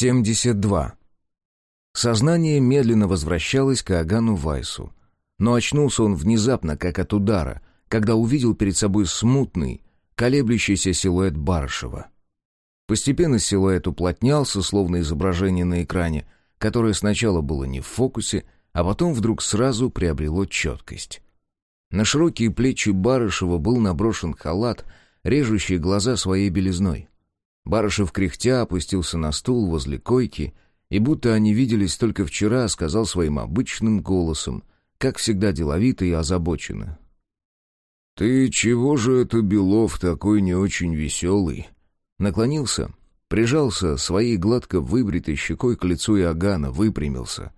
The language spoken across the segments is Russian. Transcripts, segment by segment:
72. Сознание медленно возвращалось к Агану Вайсу. Но очнулся он внезапно, как от удара, когда увидел перед собой смутный, колеблющийся силуэт Барышева. Постепенно силуэт уплотнялся, словно изображение на экране, которое сначала было не в фокусе, а потом вдруг сразу приобрело четкость. На широкие плечи Барышева был наброшен халат, режущий глаза своей белизной. Барышев кряхтя опустился на стул возле койки и, будто они виделись только вчера, сказал своим обычным голосом, как всегда деловито и озабоченно. «Ты чего же это, Белов, такой не очень веселый?» Наклонился, прижался своей гладко выбритой щекой к лицу Иоганна, выпрямился.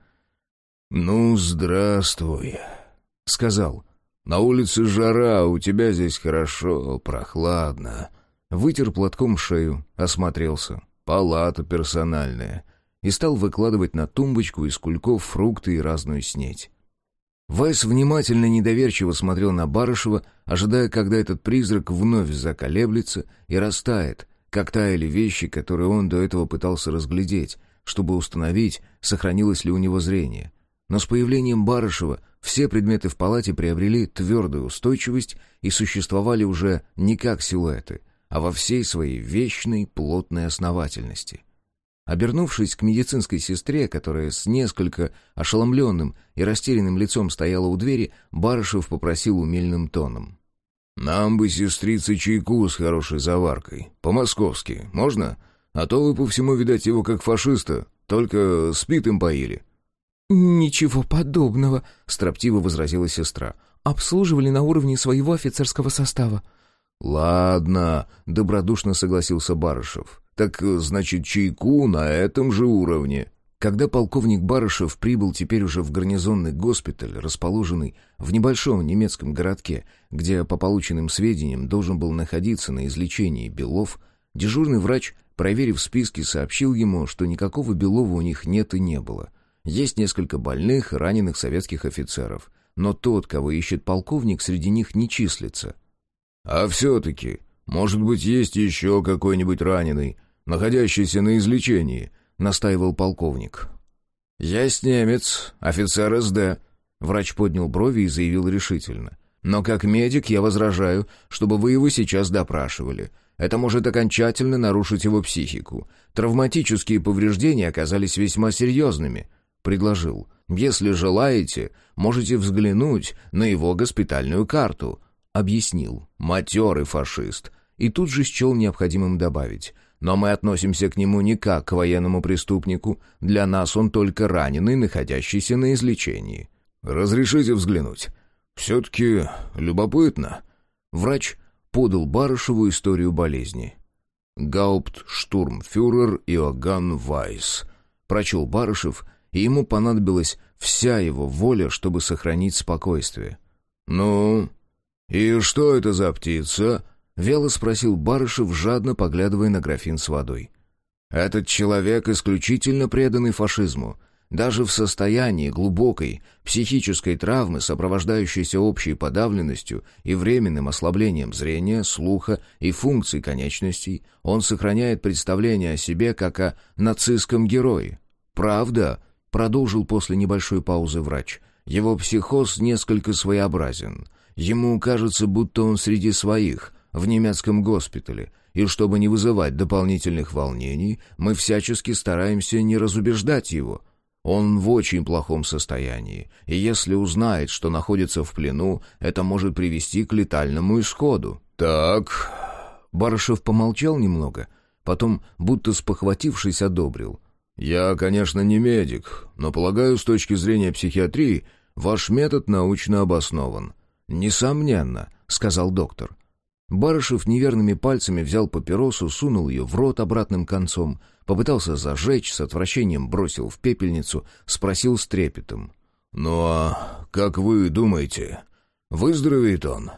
«Ну, здравствуй», — сказал. «На улице жара, у тебя здесь хорошо, прохладно». Вытер платком шею, осмотрелся. Палата персональная. И стал выкладывать на тумбочку из кульков фрукты и разную снеть. Вайс внимательно недоверчиво смотрел на Барышева, ожидая, когда этот призрак вновь заколеблется и растает, как таяли вещи, которые он до этого пытался разглядеть, чтобы установить, сохранилось ли у него зрение. Но с появлением Барышева все предметы в палате приобрели твердую устойчивость и существовали уже не как силуэты, а во всей своей вечной плотной основательности — Обернувшись к медицинской сестре, которая с несколько ошеломленным и растерянным лицом стояла у двери, Барышев попросил умельным тоном. «Нам бы, сестрица, чайку с хорошей заваркой. По-московски. Можно? А то вы по всему, видать, его как фашиста. Только спит им поили». «Ничего подобного», — строптиво возразила сестра. «Обслуживали на уровне своего офицерского состава». «Ладно», — добродушно согласился Барышев. Так, значит, чайку на этом же уровне. Когда полковник Барышев прибыл теперь уже в гарнизонный госпиталь, расположенный в небольшом немецком городке, где, по полученным сведениям, должен был находиться на излечении Белов, дежурный врач, проверив списки, сообщил ему, что никакого Белова у них нет и не было. Есть несколько больных и раненых советских офицеров, но тот, кого ищет полковник, среди них не числится. «А все-таки, может быть, есть еще какой-нибудь раненый?» находящийся на излечении», — настаивал полковник. «Есть немец, офицер СД», — врач поднял брови и заявил решительно. «Но как медик я возражаю, чтобы вы его сейчас допрашивали. Это может окончательно нарушить его психику. Травматические повреждения оказались весьма серьезными», — предложил. «Если желаете, можете взглянуть на его госпитальную карту», — объяснил. «Матерый фашист». И тут же счел необходимым добавить но мы относимся к нему не как к военному преступнику, для нас он только раненый, находящийся на излечении. «Разрешите взглянуть? Все-таки любопытно». Врач подал Барышеву историю болезни. «Гауптштурмфюрер Иоганн Вайс», — прочел Барышев, и ему понадобилась вся его воля, чтобы сохранить спокойствие. «Ну, и что это за птица?» Вяло спросил Барышев, жадно поглядывая на графин с водой. «Этот человек исключительно преданный фашизму. Даже в состоянии глубокой психической травмы, сопровождающейся общей подавленностью и временным ослаблением зрения, слуха и функций конечностей, он сохраняет представление о себе как о нацистском герое. Правда?» — продолжил после небольшой паузы врач. «Его психоз несколько своеобразен. Ему кажется, будто он среди своих — в немецком госпитале, и чтобы не вызывать дополнительных волнений, мы всячески стараемся не разубеждать его. Он в очень плохом состоянии, и если узнает, что находится в плену, это может привести к летальному исходу. «Так...» Барышев помолчал немного, потом, будто спохватившись, одобрил. «Я, конечно, не медик, но, полагаю, с точки зрения психиатрии, ваш метод научно обоснован». «Несомненно», — сказал доктор. Барышев неверными пальцами взял папиросу, сунул ее в рот обратным концом, попытался зажечь, с отвращением бросил в пепельницу, спросил с трепетом. «Ну а как вы думаете, выздоровеет он?»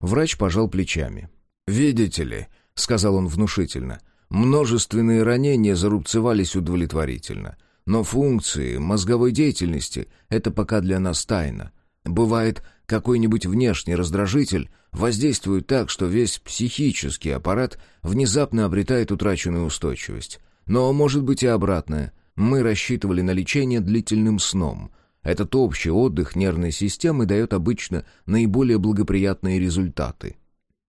Врач пожал плечами. «Видите ли», — сказал он внушительно, — «множественные ранения зарубцевались удовлетворительно, но функции мозговой деятельности — это пока для нас тайна. Бывает, какой-нибудь внешний раздражитель воздействует так, что весь психический аппарат внезапно обретает утраченную устойчивость. Но может быть и обратное. Мы рассчитывали на лечение длительным сном. Этот общий отдых нервной системы дает обычно наиболее благоприятные результаты.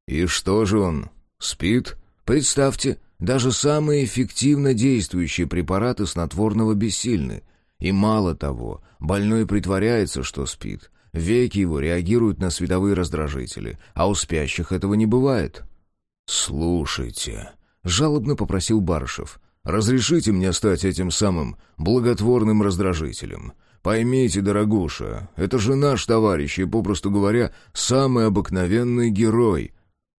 И что же он? Спит? Представьте, даже самые эффективно действующие препараты снотворного бессильны. И мало того, больной притворяется, что спит. Веки его реагируют на световые раздражители, а у спящих этого не бывает. «Слушайте», — жалобно попросил Барышев, — «разрешите мне стать этим самым благотворным раздражителем. Поймите, дорогуша, это же наш товарищ и, попросту говоря, самый обыкновенный герой».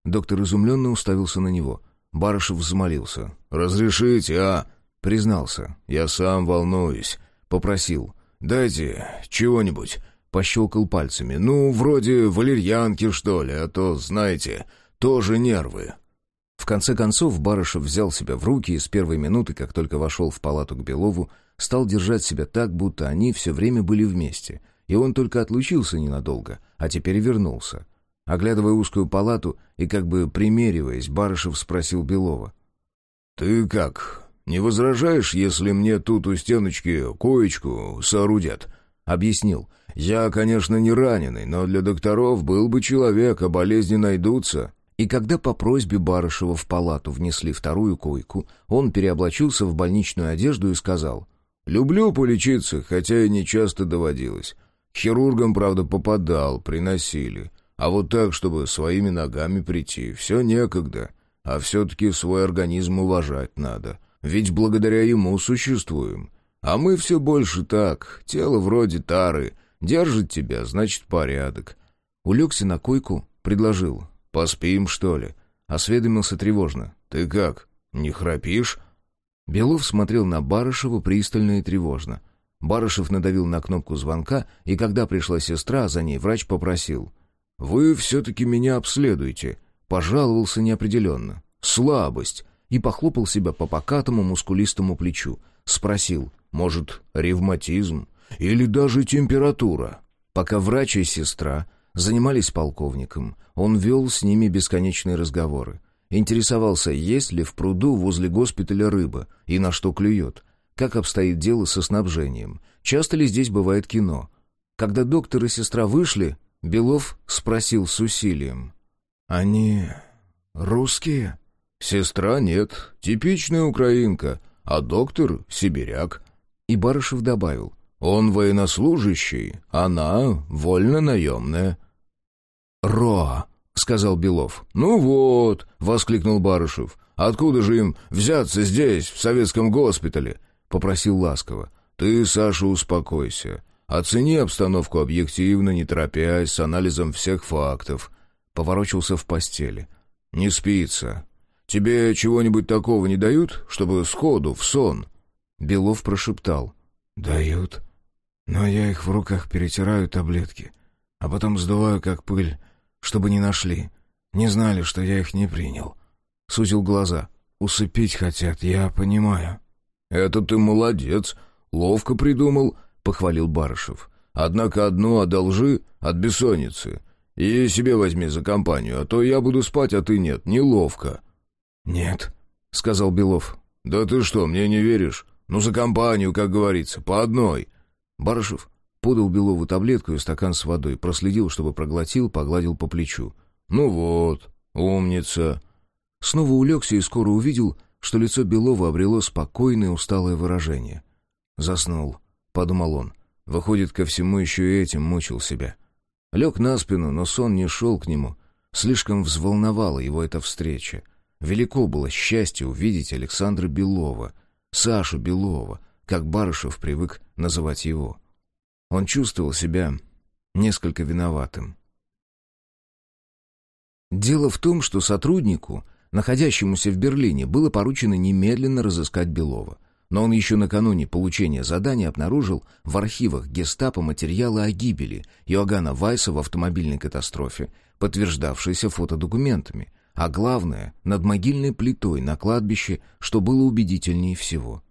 Доктор изумленно уставился на него. Барышев взмолился. «Разрешите, а?» Признался. «Я сам волнуюсь». Попросил. «Дайте чего-нибудь». Пощелкал пальцами. «Ну, вроде валерьянки, что ли, а то, знаете, тоже нервы». В конце концов Барышев взял себя в руки и с первой минуты, как только вошел в палату к Белову, стал держать себя так, будто они все время были вместе, и он только отлучился ненадолго, а теперь вернулся. Оглядывая узкую палату и как бы примериваясь, Барышев спросил Белова. «Ты как, не возражаешь, если мне тут у стеночки коечку соорудят?» Объяснил. «Я, конечно, не раненый, но для докторов был бы человек, а болезни найдутся». И когда по просьбе Барышева в палату внесли вторую койку, он переоблачился в больничную одежду и сказал, «Люблю полечиться, хотя и не часто доводилось. Хирургам, правда, попадал, приносили. А вот так, чтобы своими ногами прийти, все некогда. А все-таки свой организм уважать надо. Ведь благодаря ему существуем. А мы все больше так, тело вроде тары. Держит тебя, значит, порядок. Улегся на койку, предложил. «Поспим, что ли?» Осведомился тревожно. «Ты как, не храпишь?» Белов смотрел на Барышева пристально и тревожно. Барышев надавил на кнопку звонка, и когда пришла сестра, за ней врач попросил. «Вы все-таки меня обследуйте», — пожаловался неопределенно. «Слабость», и похлопал себя по покатому мускулистому плечу. Спросил, может, ревматизм или даже температура? Пока врач и сестра занимались полковником, он вел с ними бесконечные разговоры. Интересовался, есть ли в пруду возле госпиталя рыба и на что клюет, как обстоит дело со снабжением, часто ли здесь бывает кино. Когда доктор и сестра вышли, Белов спросил с усилием. «Они русские?» «Сестра нет, типичная украинка, а доктор — сибиряк». И Барышев добавил. «Он военнослужащий, она вольно-наемная». «Ро!» — сказал Белов. «Ну вот!» — воскликнул Барышев. «Откуда же им взяться здесь, в советском госпитале?» — попросил ласково. «Ты, Саша, успокойся. Оцени обстановку объективно, не торопясь, с анализом всех фактов. Поворочился в постели. Не спится. Тебе чего-нибудь такого не дают, чтобы сходу, в сон? Белов прошептал. Дают. Но я их в руках перетираю таблетки, а потом сдуваю как пыль, чтобы не нашли. Не знали, что я их не принял. Сузил глаза. Усыпить хотят, я понимаю. Это ты молодец, ловко придумал, похвалил Барышев. «Однако одну одолжи от бессонницы. И себе возьми за компанию, а то я буду спать, а ты нет. Неловко». «Нет», — сказал Белов. «Да ты что, мне не веришь? Ну, за компанию, как говорится, по одной». Барышев подал Белову таблетку и стакан с водой, проследил, чтобы проглотил, погладил по плечу. «Ну вот, умница». Снова улегся и скоро увидел, что лицо Белова обрело спокойное усталое выражение. Заснул подумал он. Выходит, ко всему еще и этим мучил себя. Лег на спину, но сон не шел к нему. Слишком взволновала его эта встреча. Велико было счастье увидеть Александра Белова, Сашу Белова, как Барышев привык называть его. Он чувствовал себя несколько виноватым. Дело в том, что сотруднику, находящемуся в Берлине, было поручено немедленно разыскать Белова. Но он еще накануне получения задания обнаружил в архивах гестапо материалы о гибели Иоганна Вайса в автомобильной катастрофе, подтверждавшиеся фотодокументами, а главное, над могильной плитой на кладбище, что было убедительнее всего.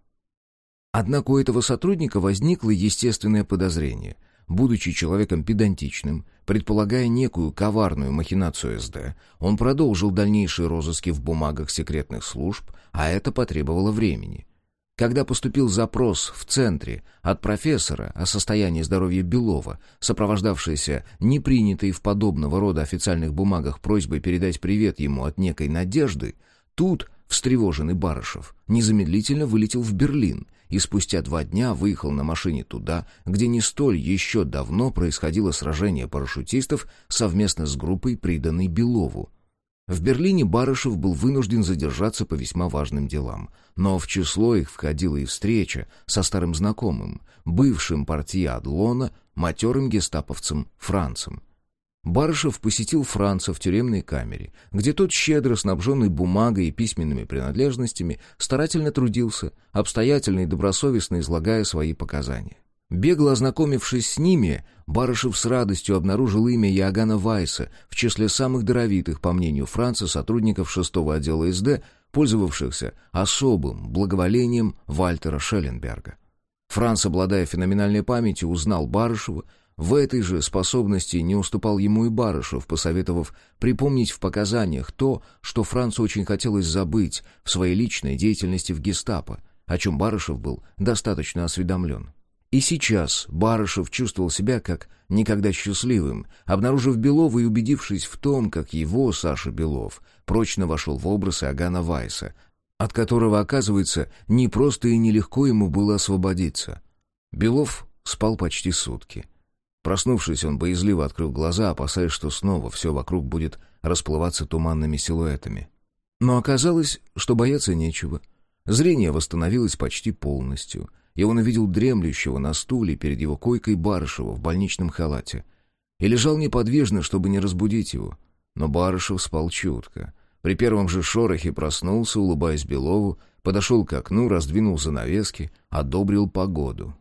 Однако у этого сотрудника возникло естественное подозрение. Будучи человеком педантичным, предполагая некую коварную махинацию СД, он продолжил дальнейшие розыски в бумагах секретных служб, а это потребовало времени — Когда поступил запрос в центре от профессора о состоянии здоровья Белова, сопровождавшийся непринятой в подобного рода официальных бумагах просьбой передать привет ему от некой Надежды, тут встревоженный Барышев незамедлительно вылетел в Берлин и спустя два дня выехал на машине туда, где не столь еще давно происходило сражение парашютистов совместно с группой, приданной Белову. В Берлине Барышев был вынужден задержаться по весьма важным делам, но в число их входила и встреча со старым знакомым, бывшим партия Адлона, матерым гестаповцем Францем. Барышев посетил Франца в тюремной камере, где тот, щедро снабженный бумагой и письменными принадлежностями, старательно трудился, обстоятельно и добросовестно излагая свои показания. Бегло ознакомившись с ними, Барышев с радостью обнаружил имя Иоганна Вайса в числе самых даровитых, по мнению Франца, сотрудников шестого отдела СД, пользовавшихся особым благоволением Вальтера Шелленберга. Франц, обладая феноменальной памятью, узнал Барышева, в этой же способности не уступал ему и Барышев, посоветовав припомнить в показаниях то, что Францу очень хотелось забыть в своей личной деятельности в гестапо, о чем Барышев был достаточно осведомлен. И сейчас Барышев чувствовал себя как никогда счастливым, обнаружив Белова и убедившись в том, как его, Саша Белов, прочно вошел в образ Иоганна Вайса, от которого, оказывается, не просто и нелегко ему было освободиться. Белов спал почти сутки. Проснувшись, он боязливо открыл глаза, опасаясь, что снова все вокруг будет расплываться туманными силуэтами. Но оказалось, что бояться нечего. Зрение восстановилось почти полностью — и он увидел дремлющего на стуле перед его койкой Барышева в больничном халате. И лежал неподвижно, чтобы не разбудить его. Но Барышев спал чутко. При первом же шорохе проснулся, улыбаясь Белову, подошел к окну, раздвинул занавески, одобрил погоду.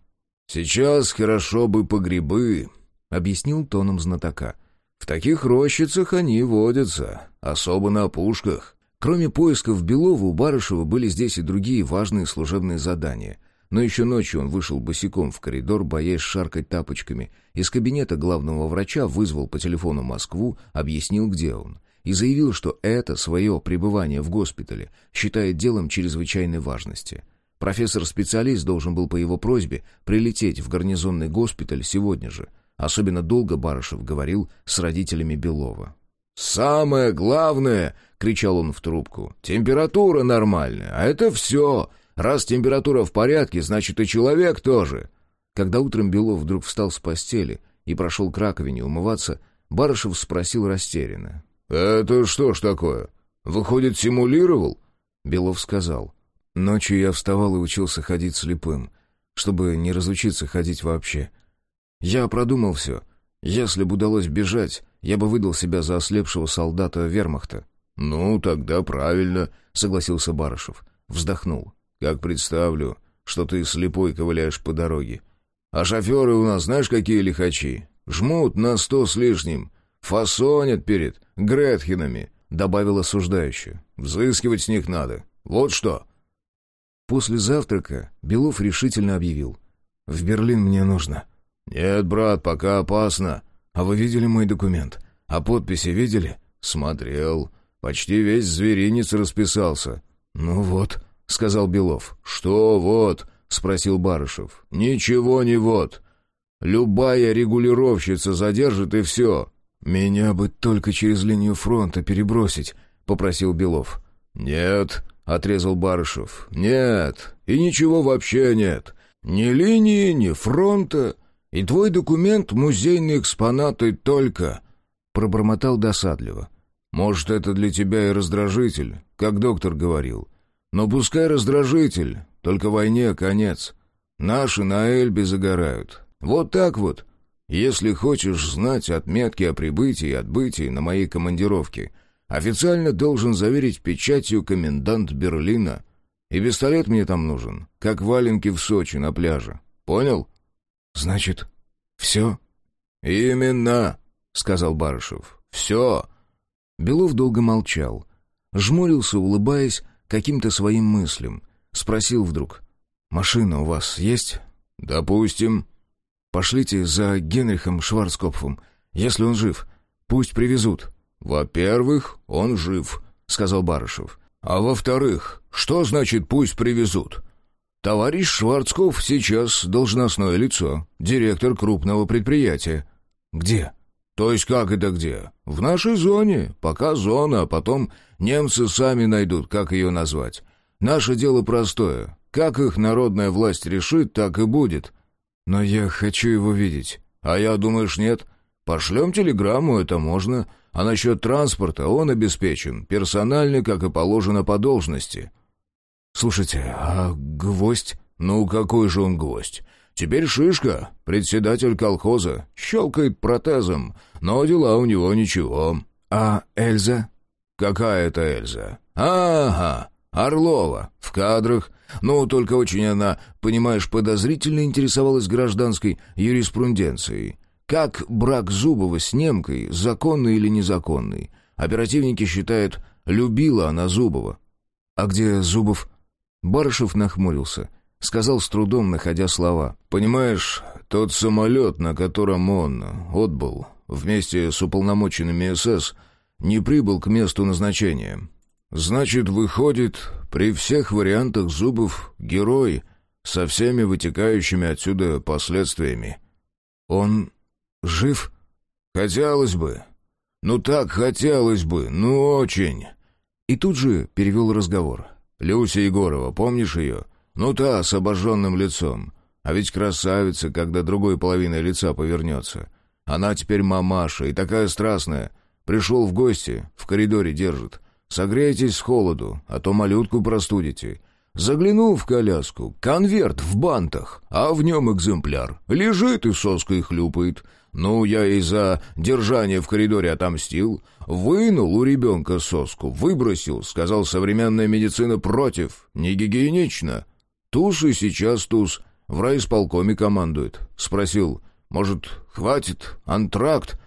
«Сейчас хорошо бы по грибы», — объяснил тоном знатока. «В таких рощицах они водятся, особо на опушках». Кроме поисков Белова, у Барышева были здесь и другие важные служебные задания — но еще ночью он вышел босиком в коридор, боясь шаркать тапочками. Из кабинета главного врача вызвал по телефону Москву, объяснил, где он. И заявил, что это свое пребывание в госпитале считает делом чрезвычайной важности. Профессор-специалист должен был по его просьбе прилететь в гарнизонный госпиталь сегодня же. Особенно долго Барышев говорил с родителями Белова. «Самое главное!» — кричал он в трубку. «Температура нормальная, а это все!» Раз температура в порядке, значит и человек тоже. Когда утром Белов вдруг встал с постели и прошел к раковине умываться, Барышев спросил растерянно. «Это что ж такое? Выходит, симулировал?» Белов сказал. «Ночью я вставал и учился ходить слепым, чтобы не разучиться ходить вообще. Я продумал все. Если бы удалось бежать, я бы выдал себя за ослепшего солдата вермахта». «Ну, тогда правильно», — согласился Барышев. Вздохнул. Как представлю, что ты слепой ковыляешь по дороге. А шоферы у нас знаешь какие лихачи? Жмут на сто с лишним, фасонят перед Гретхенами, добавил осуждающий. Взыскивать с них надо. Вот что. После завтрака Белов решительно объявил. «В Берлин мне нужно». «Нет, брат, пока опасно. А вы видели мой документ? А подписи видели?» «Смотрел. Почти весь зверинец расписался». «Ну вот», — сказал Белов. «Что вот?» — спросил Барышев. «Ничего не вот. Любая регулировщица задержит, и все». «Меня бы только через линию фронта перебросить», — попросил Белов. «Нет», — отрезал Барышев. «Нет. И ничего вообще нет. Ни линии, ни фронта. И твой документ — музейные экспонаты только», — пробормотал досадливо. «Может, это для тебя и раздражитель, как доктор говорил. Но пускай раздражитель, только войне конец. Наши на Эльбе загорают. Вот так вот. Если хочешь знать отметки о прибытии и отбытии на моей командировке, официально должен заверить печатью комендант Берлина. И пистолет мне там нужен, как валенки в Сочи на пляже. Понял? Значит, все? Именно, сказал Барышев. Все. Белов долго молчал. Жмурился, улыбаясь, каким-то своим мыслям. Спросил вдруг. «Машина у вас есть?» «Допустим». «Пошлите за Генрихом Шварцкопфом, если он жив. Пусть привезут». «Во-первых, он жив», — сказал Барышев. «А во-вторых, что значит «пусть привезут»? Товарищ Шварцков сейчас должностное лицо, директор крупного предприятия». «Где?» «То есть как это где? В нашей зоне. Пока зона, а потом немцы сами найдут, как ее назвать. Наше дело простое. Как их народная власть решит, так и будет. Но я хочу его видеть. А я, думаешь, нет? Пошлем телеграмму, это можно. А насчет транспорта он обеспечен, персональный, как и положено по должности». «Слушайте, а гвоздь?» «Ну, какой же он гвоздь? Теперь Шишка, председатель колхоза, щелкает протезом, но дела у него ничего». «А Эльза?» «Какая это Эльза?» «Ага, Орлова, в кадрах. Ну, только очень она, понимаешь, подозрительно интересовалась гражданской юриспруденцией. Как брак Зубова с немкой, законный или незаконный? Оперативники считают, любила она Зубова. А где Зубов? Барышев нахмурился. Сказал с трудом, находя слова. «Понимаешь, тот самолет, на котором он отбыл, вместе с уполномоченными СС, не прибыл к месту назначения. Значит, выходит, при всех вариантах Зубов герой со всеми вытекающими отсюда последствиями. Он жив? Хотелось бы. Ну так хотелось бы, ну очень. И тут же перевел разговор. Люся Егорова, помнишь ее? Ну та, с обожженным лицом. А ведь красавица, когда другой половиной лица повернется. Она теперь мамаша и такая страстная. Пришел в гости, в коридоре держит. Согрейтесь с холоду, а то малютку простудите. Заглянул в коляску, конверт в бантах, а в нем экземпляр. Лежит и соской хлюпает. Ну, я и за держание в коридоре отомстил. Вынул у ребенка соску, выбросил, сказал, современная медицина против, не гигиенично. Туз и сейчас туз, в райисполкоме командует. Спросил, может, хватит, антракт?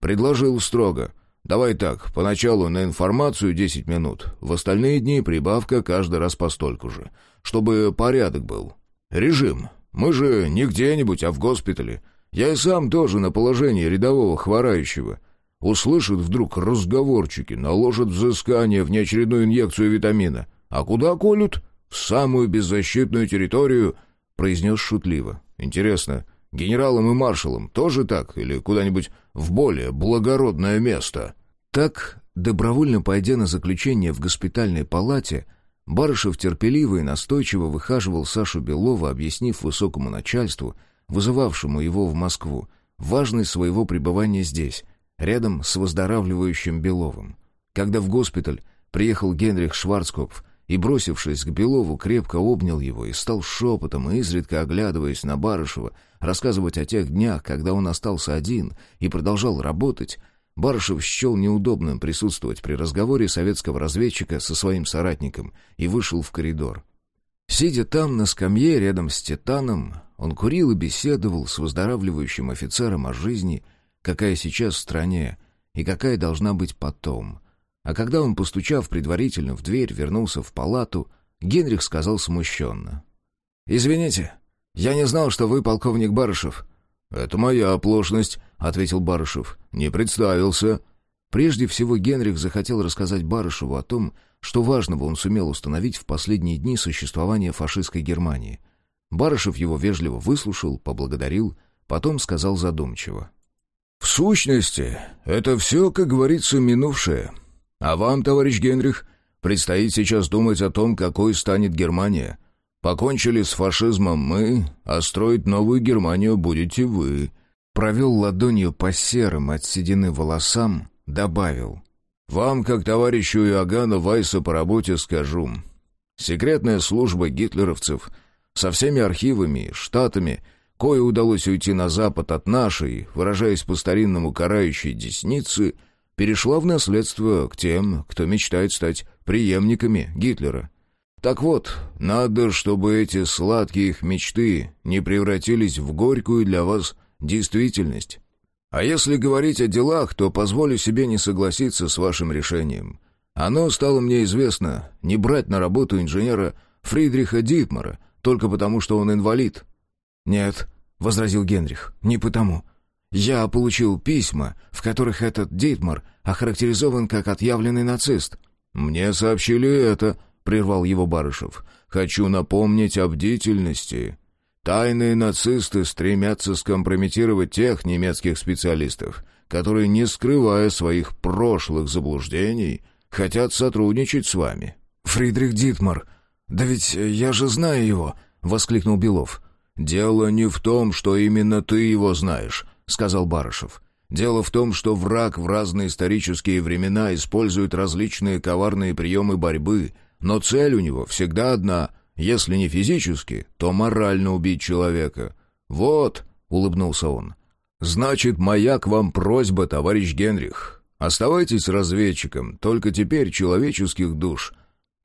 Предложил строго. Давай так, поначалу на информацию 10 минут, в остальные дни прибавка каждый раз по стольку же, чтобы порядок был. Режим. Мы же не где-нибудь, а в госпитале. Я и сам тоже на положении рядового хворающего. Услышат вдруг разговорчики, наложат взыскание в неочередную инъекцию витамина. А куда колют? В самую беззащитную территорию, произнес шутливо. Интересно, генералам и маршалам тоже так или куда-нибудь в более благородное место?» Так, добровольно пойдя на заключение в госпитальной палате, Барышев терпеливо и настойчиво выхаживал Сашу Белова, объяснив высокому начальству, вызывавшему его в Москву, важность своего пребывания здесь, рядом с выздоравливающим Беловым. Когда в госпиталь приехал Генрих Шварцкопф и, бросившись к Белову, крепко обнял его и стал шепотом и изредка оглядываясь на Барышева, рассказывать о тех днях, когда он остался один и продолжал работать, Барышев счел неудобным присутствовать при разговоре советского разведчика со своим соратником и вышел в коридор. Сидя там, на скамье, рядом с Титаном, он курил и беседовал с выздоравливающим офицером о жизни, какая сейчас в стране и какая должна быть потом. А когда он, постучав предварительно в дверь, вернулся в палату, Генрих сказал смущенно. «Извините, я не знал, что вы полковник Барышев». «Это моя оплошность», — ответил Барышев. «Не представился». Прежде всего Генрих захотел рассказать Барышеву о том, что важного он сумел установить в последние дни существования фашистской Германии. Барышев его вежливо выслушал, поблагодарил, потом сказал задумчиво. «В сущности, это все, как говорится, минувшее. А вам, товарищ Генрих, предстоит сейчас думать о том, какой станет Германия. Покончили с фашизмом мы, а строить новую Германию будете вы». Провел ладонью по серым от седины волосам, добавил. «Вам, как товарищу Иоганну Вайса по работе, скажу. Секретная служба гитлеровцев со всеми архивами, штатами, кое удалось уйти на запад от нашей, выражаясь по-старинному карающей десницы, перешла в наследство к тем, кто мечтает стать преемниками Гитлера. Так вот, надо, чтобы эти сладкие их мечты не превратились в горькую для вас действительность. А если говорить о делах, то позволю себе не согласиться с вашим решением. Оно стало мне известно не брать на работу инженера Фридриха Дитмара, только потому, что он инвалид. «Нет», — возразил Генрих, — «не потому. Я получил письма, в которых этот Дитмар охарактеризован как отъявленный нацист». «Мне сообщили это», прервал его Барышев. «Хочу напомнить о бдительности. Тайные нацисты стремятся скомпрометировать тех немецких специалистов, которые, не скрывая своих прошлых заблуждений, хотят сотрудничать с вами». «Фридрих Дитмар, да ведь я же знаю его!» — воскликнул Белов. «Дело не в том, что именно ты его знаешь», — сказал Барышев. «Дело в том, что враг в разные исторические времена использует различные коварные приемы борьбы, но цель у него всегда одна — если не физически, то морально убить человека. Вот», — улыбнулся он, — «значит, моя к вам просьба, товарищ Генрих. Оставайтесь разведчиком, только теперь человеческих душ».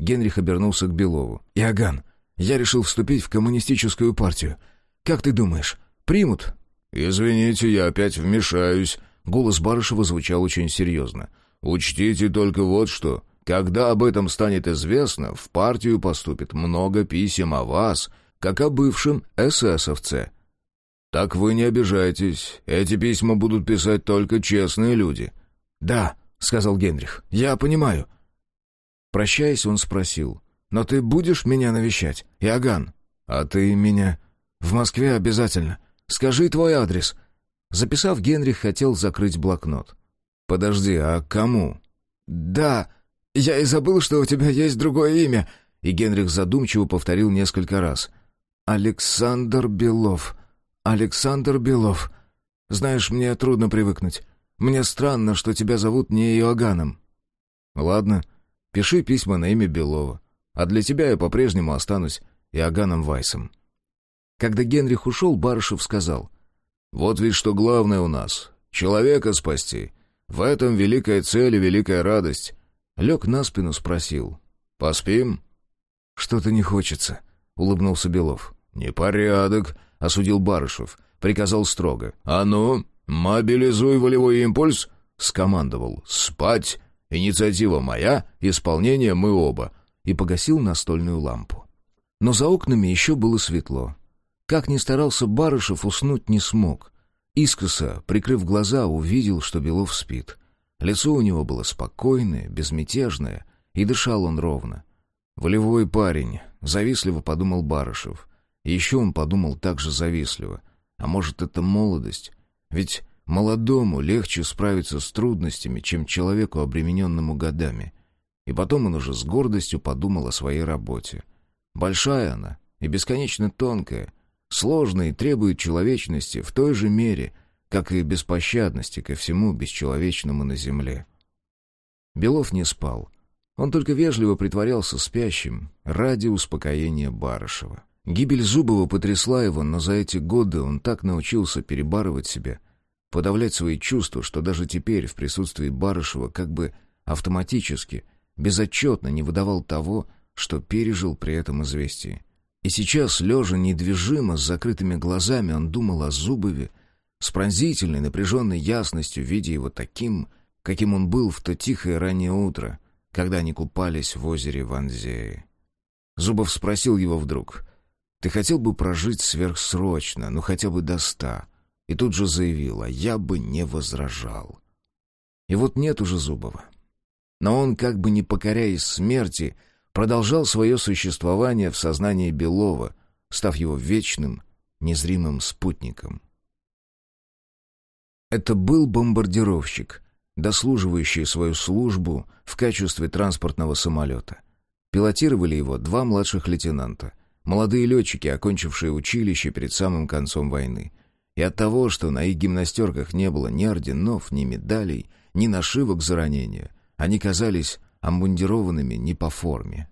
Генрих обернулся к Белову. «Иоганн, я решил вступить в коммунистическую партию. Как ты думаешь, примут?» «Извините, я опять вмешаюсь». Голос Барышева звучал очень серьезно. «Учтите только вот что. Когда об этом станет известно, в партию поступит много писем о вас, как о бывшем эсэсовце. Так вы не обижайтесь. Эти письма будут писать только честные люди». «Да», — сказал Генрих, — «я понимаю». Прощаясь, он спросил, «Но ты будешь меня навещать, Иоганн?» «А ты меня?» «В Москве обязательно. Скажи твой адрес». Записав, Генрих хотел закрыть блокнот. «Подожди, а кому?» «Да, я и забыл, что у тебя есть другое имя». И Генрих задумчиво повторил несколько раз. «Александр Белов. Александр Белов. Знаешь, мне трудно привыкнуть. Мне странно, что тебя зовут не Иоганном». «Ладно, пиши письма на имя Белова. А для тебя я по-прежнему останусь Иоганном Вайсом». Когда Генрих ушел, Барышев сказал. «Вот ведь что главное у нас. Человека спасти. В этом великая цель и великая радость». Лег на спину, спросил. «Поспим?» «Что-то не хочется», — улыбнулся Белов. «Непорядок», — осудил Барышев. Приказал строго. «А ну, мобилизуй волевой импульс!» Скомандовал. «Спать! Инициатива моя, исполнение мы оба!» И погасил настольную лампу. Но за окнами еще было светло. Как ни старался Барышев, уснуть не смог. Искоса, прикрыв глаза, увидел, что Белов спит. Лицо у него было спокойное, безмятежное, и дышал он ровно. «Волевой парень», — завистливо подумал Барышев. Еще он подумал так же завистливо. А может, это молодость? Ведь молодому легче справиться с трудностями, чем человеку, обремененному годами. И потом он уже с гордостью подумал о своей работе. Большая она и бесконечно тонкая — сложно и требует человечности в той же мере, как и беспощадности ко всему бесчеловечному на земле. Белов не спал. Он только вежливо притворялся спящим ради успокоения Барышева. Гибель Зубова потрясла его, но за эти годы он так научился перебарывать себя, подавлять свои чувства, что даже теперь в присутствии Барышева как бы автоматически, безотчетно не выдавал того, что пережил при этом известии. И сейчас, лежа недвижимо, с закрытыми глазами, он думал о Зубове, с пронзительной, напряженной ясностью, видя его таким, каким он был в то тихое раннее утро, когда они купались в озере Ванзее. Зубов спросил его вдруг, «Ты хотел бы прожить сверхсрочно, ну хотя бы до ста?» И тут же заявил, «А я бы не возражал». И вот нет уже Зубова. Но он, как бы не покоряясь смерти, — продолжал свое существование в сознании Белова, став его вечным, незримым спутником. Это был бомбардировщик, дослуживающий свою службу в качестве транспортного самолета. Пилотировали его два младших лейтенанта, молодые летчики, окончившие училище перед самым концом войны. И от того, что на их гимнастерках не было ни орденов, ни медалей, ни нашивок за ранения, они казались обмундированными не по форме.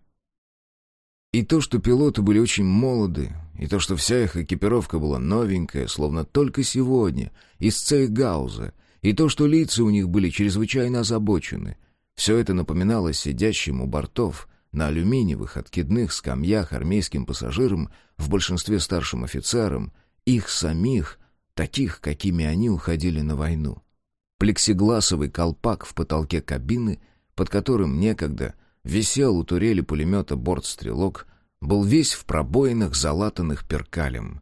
И то, что пилоты были очень молоды, и то, что вся их экипировка была новенькая, словно только сегодня, из Цейгауза, и то, что лица у них были чрезвычайно озабочены, все это напоминало сидящим у бортов на алюминиевых откидных скамьях армейским пассажирам, в большинстве старшим офицерам, их самих, таких, какими они уходили на войну. Плексигласовый колпак в потолке кабины под которым некогда висел у турели пулемета бортстрелок, был весь в пробоинах, залатанных перкалем.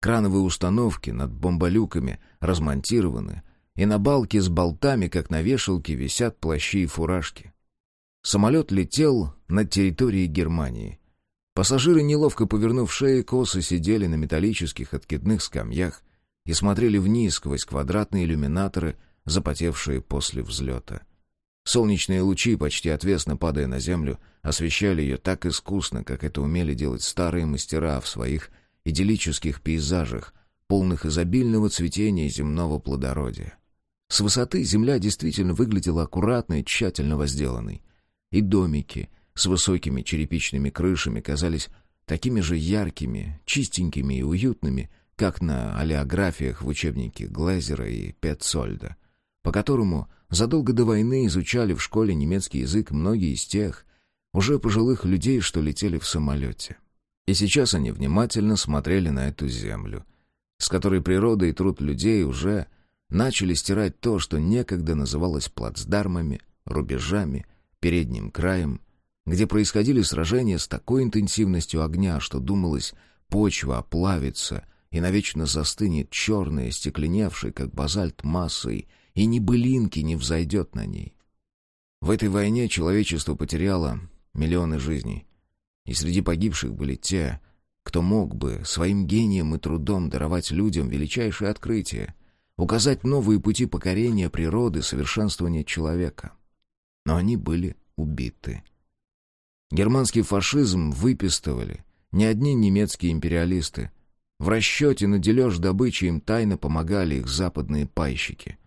Крановые установки над бомболюками размонтированы, и на балке с болтами, как на вешалке, висят плащи и фуражки. Самолет летел над территорией Германии. Пассажиры, неловко повернув шеи, косо сидели на металлических откидных скамьях и смотрели вниз сквозь квадратные иллюминаторы, запотевшие после взлета. Солнечные лучи, почти отвесно падая на землю, освещали ее так искусно, как это умели делать старые мастера в своих идиллических пейзажах, полных изобильного цветения земного плодородия. С высоты земля действительно выглядела аккуратной тщательно возделанной. И домики с высокими черепичными крышами казались такими же яркими, чистенькими и уютными, как на олеографиях в учебнике Глазера и Петцольда, по которому задолго до войны изучали в школе немецкий язык многие из тех, уже пожилых людей, что летели в самолете. И сейчас они внимательно смотрели на эту землю, с которой природа и труд людей уже начали стирать то, что некогда называлось плацдармами, рубежами, передним краем, где происходили сражения с такой интенсивностью огня, что думалось, почва оплавится и навечно застынет черной, стекленевшей, как базальт, массой, и ни былинки не взойдет на ней. В этой войне человечество потеряло миллионы жизней, и среди погибших были те, кто мог бы своим гением и трудом даровать людям величайшее открытие — указать новые пути покорения природы, совершенствования человека. Но они были убиты. Германский фашизм выпистывали не одни немецкие империалисты. В расчете на дележ добычи им тайно помогали их западные пайщики.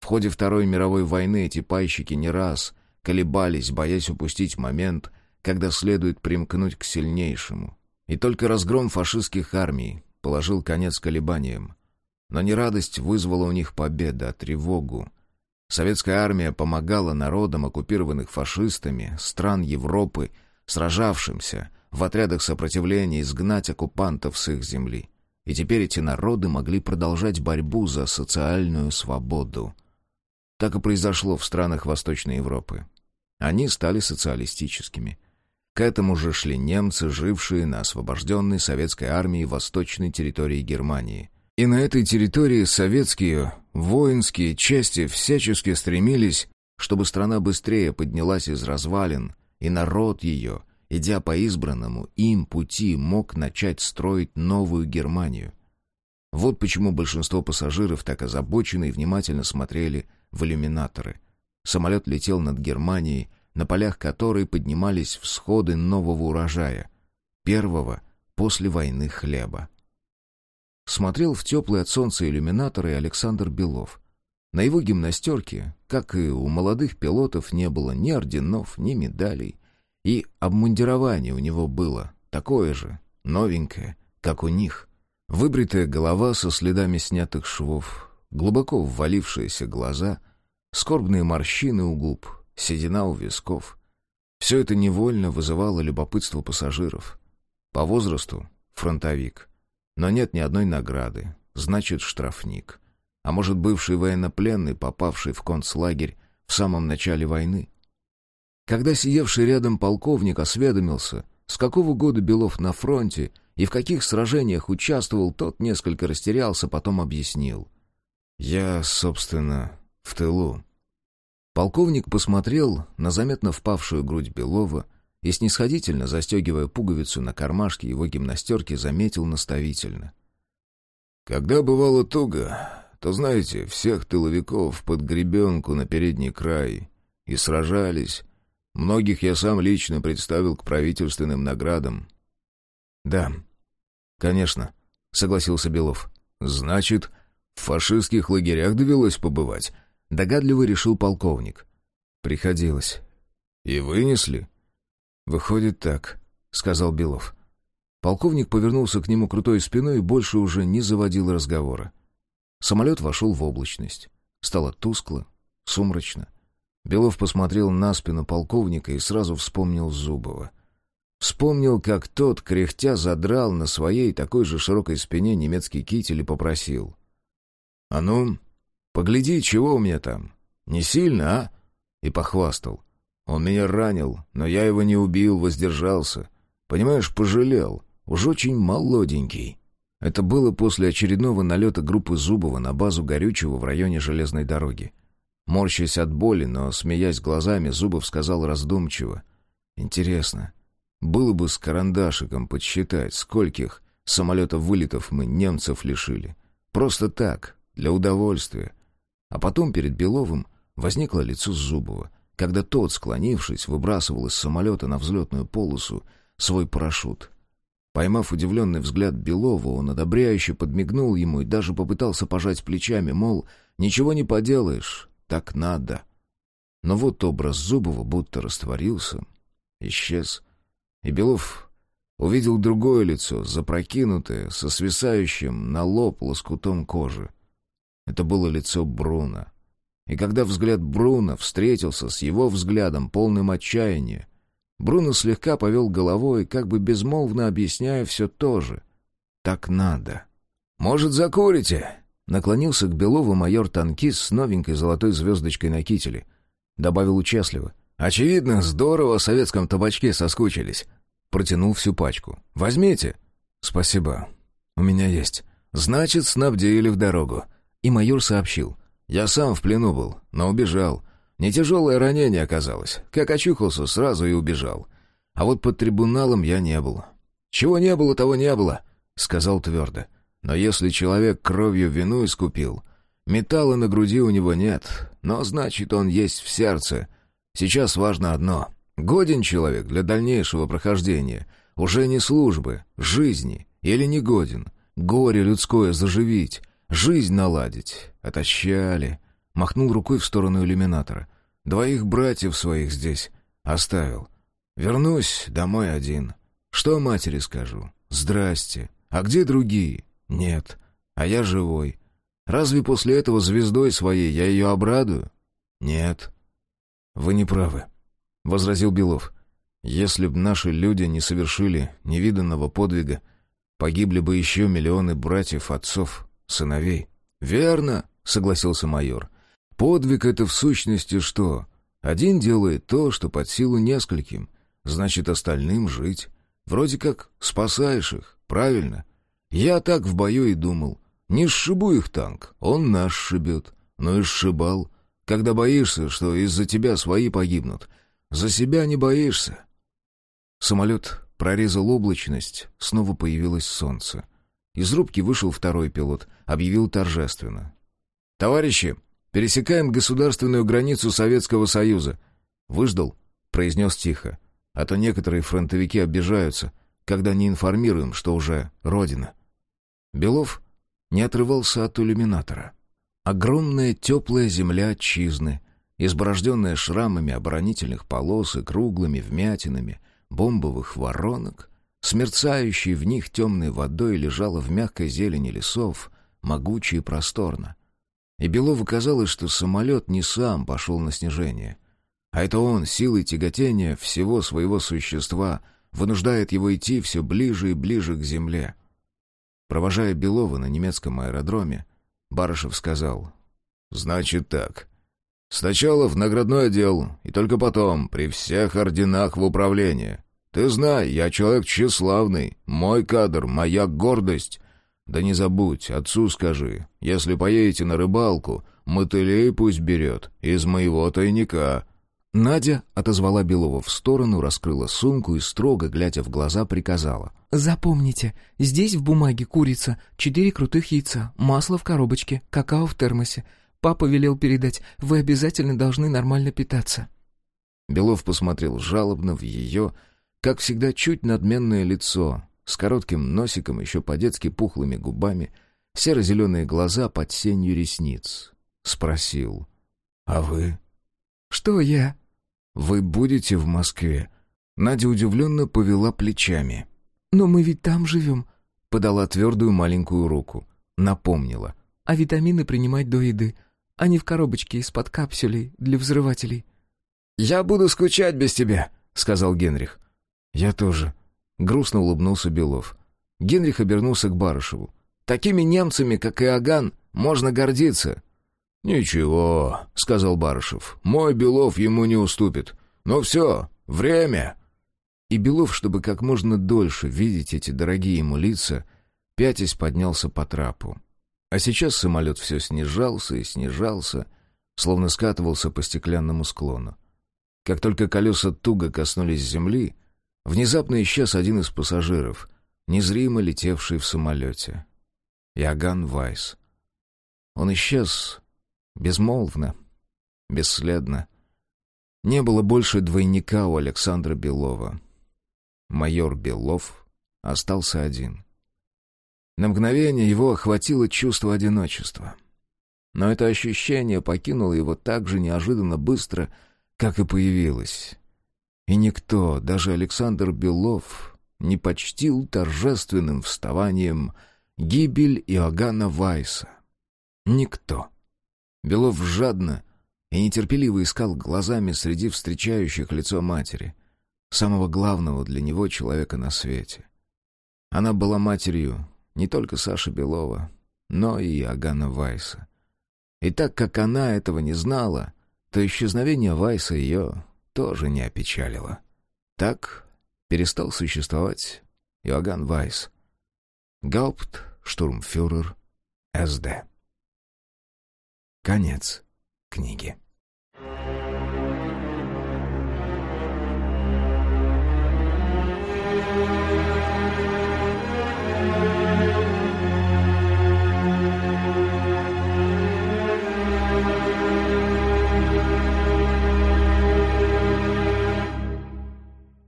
В ходе Второй мировой войны эти пайщики не раз колебались, боясь упустить момент, когда следует примкнуть к сильнейшему. И только разгром фашистских армий положил конец колебаниям. Но не радость вызвала у них победа, а тревогу. Советская армия помогала народам, оккупированных фашистами, стран Европы, сражавшимся в отрядах сопротивления изгнать оккупантов с их земли. И теперь эти народы могли продолжать борьбу за социальную свободу. Так и произошло в странах Восточной Европы. Они стали социалистическими. К этому же шли немцы, жившие на освобожденной советской армией восточной территории Германии – и на этой территории советские воинские части всячески стремились, чтобы страна быстрее поднялась из развалин, и народ ее, идя по избранному им пути, мог начать строить новую Германию. Вот почему большинство пассажиров так озабочены и внимательно смотрели в иллюминаторы. Самолет летел над Германией, на полях которой поднимались всходы нового урожая, первого после войны хлеба смотрел в теплый от солнца иллюминаторы Александр Белов. На его гимнастерке, как и у молодых пилотов, не было ни орденов, ни медалей. И обмундирование у него было такое же, новенькое, как у них. Выбритая голова со следами снятых швов, глубоко ввалившиеся глаза, скорбные морщины у губ, седина у висков. Все это невольно вызывало любопытство пассажиров. По возрасту — фронтовик — но нет ни одной награды. Значит, штрафник. А может, бывший военнопленный, попавший в концлагерь в самом начале войны? Когда сидевший рядом полковник осведомился, с какого года Белов на фронте и в каких сражениях участвовал, тот несколько растерялся, потом объяснил. «Я, собственно, в тылу». Полковник посмотрел на заметно впавшую грудь Белова, и, снисходительно застегивая пуговицу на кармашке его гимнастерки, заметил наставительно. «Когда бывало туго, то, знаете, всех тыловиков под гребенку на передний край и сражались. Многих я сам лично представил к правительственным наградам». «Да, конечно», — согласился Белов. «Значит, в фашистских лагерях довелось побывать?» — догадливо решил полковник. «Приходилось». «И вынесли?» «Выходит так», — сказал Белов. Полковник повернулся к нему крутой спиной и больше уже не заводил разговора. Самолет вошел в облачность. Стало тускло, сумрачно. Белов посмотрел на спину полковника и сразу вспомнил Зубова. Вспомнил, как тот, кряхтя, задрал на своей такой же широкой спине немецкий китель и попросил. «А ну, погляди, чего у меня там? Не сильно, а?» И похвастал. Он меня ранил, но я его не убил, воздержался. Понимаешь, пожалел. Уж очень молоденький. Это было после очередного налета группы Зубова на базу Горючего в районе железной дороги. Морщась от боли, но смеясь глазами, Зубов сказал раздумчиво. «Интересно, было бы с карандашиком подсчитать, скольких самолетов вылетов мы немцев лишили. Просто так, для удовольствия. А потом перед Беловым возникло лицо Зубова, когда тот, склонившись, выбрасывал из самолета на взлетную полосу свой парашют. Поймав удивленный взгляд Белова, он одобряюще подмигнул ему и даже попытался пожать плечами, мол, ничего не поделаешь, так надо. Но вот образ Зубова будто растворился, исчез, и Белов увидел другое лицо, запрокинутое, со свисающим на лоб лоскутом кожи. Это было лицо Бруно. И когда взгляд Бруно встретился с его взглядом, полным отчаяния, Бруно слегка повел головой, как бы безмолвно объясняя все то же. «Так надо». «Может, закурите?» Наклонился к Белову майор-танкист с новенькой золотой звездочкой на кителе. Добавил участливо. «Очевидно, здорово о советском табачке соскучились». Протянул всю пачку. «Возьмите». «Спасибо. У меня есть». «Значит, снабдили в дорогу». И майор сообщил. «Я сам в плену был, но убежал. Не тяжелое ранение оказалось. Как очухался, сразу и убежал. А вот под трибуналом я не был. Чего не было, того не было», — сказал твердо. «Но если человек кровью вину искупил, металла на груди у него нет, но значит, он есть в сердце, Сейчас важно одно. Годен человек для дальнейшего прохождения. Уже не службы, жизни. Или не годен. Горе людское заживить. Жизнь наладить. Отощали. Махнул рукой в сторону иллюминатора. Двоих братьев своих здесь оставил. Вернусь домой один. Что матери скажу? Здрасте. А где другие? Нет. А я живой. Разве после этого звездой своей я ее обрадую? Нет. «Вы не правы», — возразил Белов. «Если б наши люди не совершили невиданного подвига, погибли бы еще миллионы братьев, отцов, сыновей». «Верно», — согласился майор. «Подвиг — это в сущности что? Один делает то, что под силу нескольким, значит, остальным жить. Вроде как спасаешь их, правильно? Я так в бою и думал. Не сшибу их танк, он наш шибет. Но и сшибал когда боишься, что из-за тебя свои погибнут. За себя не боишься. Самолет прорезал облачность, снова появилось солнце. Из рубки вышел второй пилот, объявил торжественно. «Товарищи, пересекаем государственную границу Советского Союза». «Выждал», — произнес тихо, «а то некоторые фронтовики обижаются, когда не информируем, что уже Родина». Белов не отрывался от иллюминатора. Огромная теплая земля отчизны, изборожденная шрамами оборонительных полос и круглыми вмятинами бомбовых воронок, смерцающей в них темной водой лежала в мягкой зелени лесов, могуче и просторно. И Белову казалось, что самолет не сам пошел на снижение, а это он силой тяготения всего своего существа вынуждает его идти все ближе и ближе к земле. Провожая Белова на немецком аэродроме, Барышев сказал. «Значит так. Сначала в наградной отдел, и только потом, при всех орденах в управление. Ты знай, я человек тщеславный, мой кадр, моя гордость. Да не забудь, отцу скажи, если поедете на рыбалку, мотылей пусть берет, из моего тайника». Надя отозвала Белова в сторону, раскрыла сумку и, строго глядя в глаза, приказала. «Запомните, здесь в бумаге курица, четыре крутых яйца, масло в коробочке, какао в термосе. Папа велел передать, вы обязательно должны нормально питаться». Белов посмотрел жалобно в ее, как всегда, чуть надменное лицо, с коротким носиком, еще по-детски пухлыми губами, серо-зеленые глаза под сенью ресниц. Спросил. «А вы?» «Что я?» «Вы будете в Москве?» Надя удивленно повела плечами. «Но мы ведь там живем», — подала твердую маленькую руку. Напомнила. «А витамины принимать до еды, а не в коробочке из-под капсулей для взрывателей». «Я буду скучать без тебя», — сказал Генрих. «Я тоже», — грустно улыбнулся Белов. Генрих обернулся к Барышеву. «Такими немцами, как Иоганн, можно гордиться». «Ничего», — сказал Барышев. «Мой Белов ему не уступит. Ну все, время». И Белов, чтобы как можно дольше видеть эти дорогие ему лица, пятясь поднялся по трапу. А сейчас самолет все снижался и снижался, словно скатывался по стеклянному склону. Как только колеса туго коснулись земли, внезапно исчез один из пассажиров, незримо летевший в самолете. Яган Вайс. Он исчез безмолвно, бесследно. Не было больше двойника у Александра Белова. Майор Белов остался один. На мгновение его охватило чувство одиночества. Но это ощущение покинуло его так же неожиданно быстро, как и появилось. И никто, даже Александр Белов, не почтил торжественным вставанием гибель Иоганна Вайса. Никто. Белов жадно и нетерпеливо искал глазами среди встречающих лицо матери, самого главного для него человека на свете. Она была матерью не только Саши Белова, но и Агана Вайса. И так как она этого не знала, то исчезновение Вайса ее тоже не опечалило. Так перестал существовать Иоганн Вайс, гауптштурмфюрер СД. Конец книги.